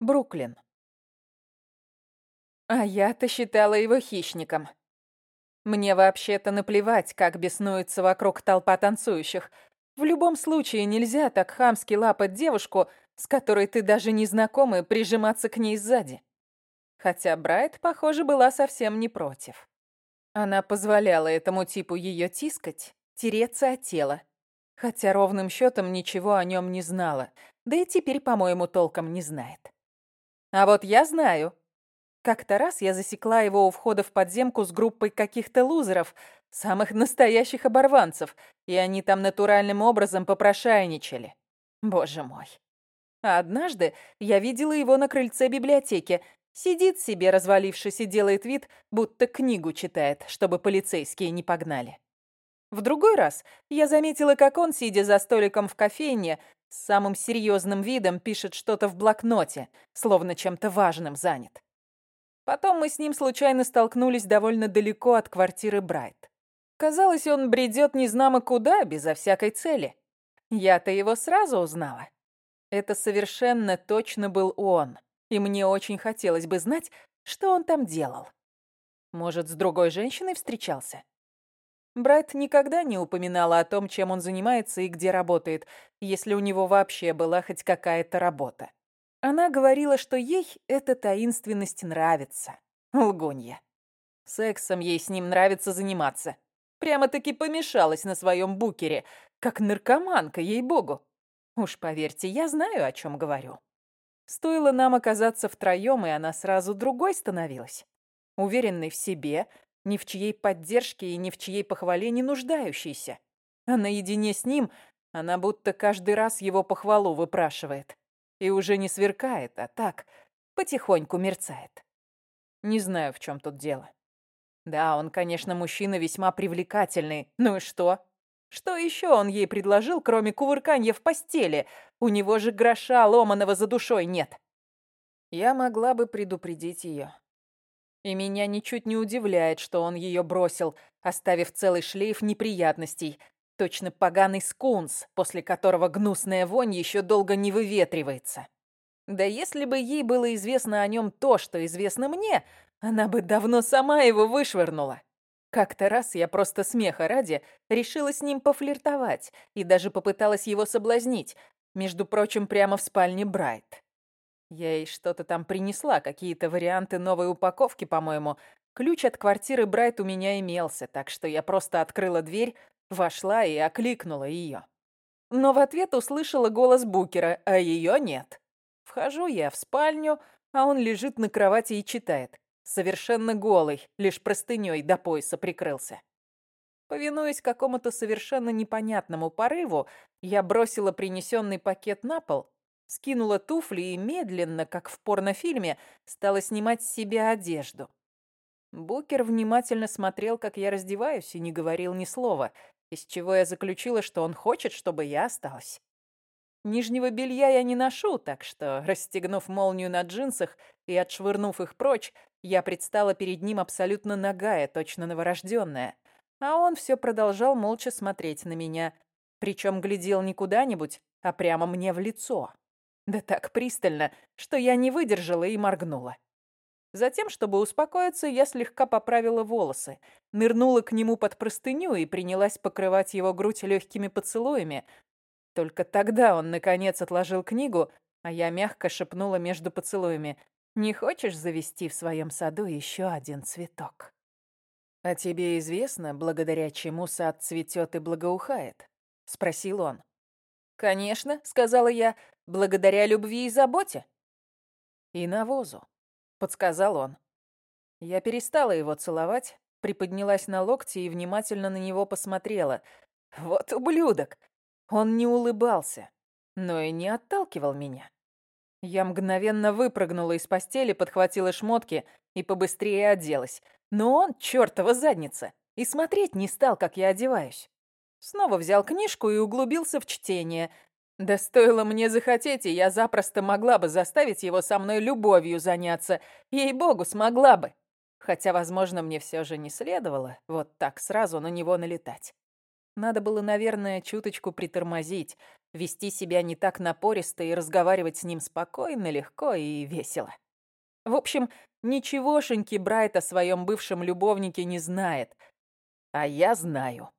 Бруклин. А я-то считала его хищником. Мне вообще-то наплевать, как беснуется вокруг толпа танцующих. В любом случае нельзя так хамски лапать девушку, с которой ты даже не знаком, и прижиматься к ней сзади. Хотя Брайт, похоже, была совсем не против. Она позволяла этому типу ее тискать, тереться от тела. Хотя ровным счетом ничего о нем не знала, да и теперь, по-моему, толком не знает. А вот я знаю. Как-то раз я засекла его у входа в подземку с группой каких-то лузеров, самых настоящих оборванцев, и они там натуральным образом попрошайничали. Боже мой. А однажды я видела его на крыльце библиотеки. Сидит себе, развалившись, и делает вид, будто книгу читает, чтобы полицейские не погнали. В другой раз я заметила, как он, сидя за столиком в кофейне, с самым серьезным видом пишет что-то в блокноте, словно чем-то важным занят. Потом мы с ним случайно столкнулись довольно далеко от квартиры Брайт. Казалось, он бредет незнамо куда, безо всякой цели. Я-то его сразу узнала. Это совершенно точно был он, и мне очень хотелось бы знать, что он там делал. Может, с другой женщиной встречался? Брайт никогда не упоминала о том, чем он занимается и где работает, если у него вообще была хоть какая-то работа. Она говорила, что ей эта таинственность нравится. Лгунья. Сексом ей с ним нравится заниматься. Прямо-таки помешалась на своем букере, как наркоманка, ей-богу. Уж поверьте, я знаю, о чем говорю. Стоило нам оказаться втроем, и она сразу другой становилась. Уверенной в себе, ни в чьей поддержке и ни в чьей похвале не нуждающейся. А наедине с ним она будто каждый раз его похвалу выпрашивает. И уже не сверкает, а так, потихоньку мерцает. Не знаю, в чем тут дело. Да, он, конечно, мужчина весьма привлекательный. Ну и что? Что еще он ей предложил, кроме кувырканья в постели? У него же гроша ломаного за душой нет. Я могла бы предупредить ее. И меня ничуть не удивляет, что он ее бросил, оставив целый шлейф неприятностей. Точно поганый скунс, после которого гнусная вонь еще долго не выветривается. Да если бы ей было известно о нем то, что известно мне, она бы давно сама его вышвырнула. Как-то раз я просто смеха ради решила с ним пофлиртовать и даже попыталась его соблазнить, между прочим, прямо в спальне Брайт. Я ей что-то там принесла, какие-то варианты новой упаковки, по-моему. Ключ от квартиры Брайт у меня имелся, так что я просто открыла дверь, вошла и окликнула ее. Но в ответ услышала голос Букера, а ее нет. Вхожу я в спальню, а он лежит на кровати и читает. Совершенно голый, лишь простыней до пояса прикрылся. Повинуясь какому-то совершенно непонятному порыву, я бросила принесенный пакет на пол скинула туфли и медленно, как в порнофильме, стала снимать с себя одежду. Букер внимательно смотрел, как я раздеваюсь, и не говорил ни слова, из чего я заключила, что он хочет, чтобы я осталась. Нижнего белья я не ношу, так что, расстегнув молнию на джинсах и отшвырнув их прочь, я предстала перед ним абсолютно нагая, точно новорожденная. А он все продолжал молча смотреть на меня, причем глядел не куда-нибудь, а прямо мне в лицо. Да так пристально, что я не выдержала и моргнула. Затем, чтобы успокоиться, я слегка поправила волосы, нырнула к нему под простыню и принялась покрывать его грудь легкими поцелуями. Только тогда он, наконец, отложил книгу, а я мягко шепнула между поцелуями. «Не хочешь завести в своем саду еще один цветок?» «А тебе известно, благодаря чему сад цветет и благоухает?» — спросил он. «Конечно», — сказала я, — «благодаря любви и заботе». «И навозу», — подсказал он. Я перестала его целовать, приподнялась на локти и внимательно на него посмотрела. Вот ублюдок! Он не улыбался, но и не отталкивал меня. Я мгновенно выпрыгнула из постели, подхватила шмотки и побыстрее оделась. Но он, чертова задница, и смотреть не стал, как я одеваюсь. Снова взял книжку и углубился в чтение. Да стоило мне захотеть, и я запросто могла бы заставить его со мной любовью заняться. Ей-богу, смогла бы. Хотя, возможно, мне все же не следовало вот так сразу на него налетать. Надо было, наверное, чуточку притормозить, Вести себя не так напористо и разговаривать с ним спокойно, легко и весело. В общем, ничегошеньки Брайт о своем бывшем любовнике не знает. А я знаю.